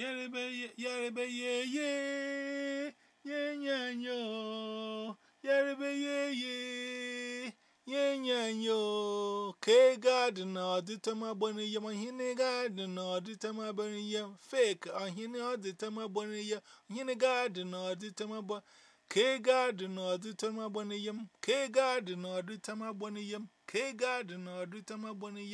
Yerebe yerebe ye ye ye nyanyo Yerebe ye ye ye nyanyo K garden or the tama bonny yam hine garden or the tama bonny fake or hine or the tama bonny yam garden or the tama bon K garden or the tama bonny K garden or the tama bonny K garden or the tama bonny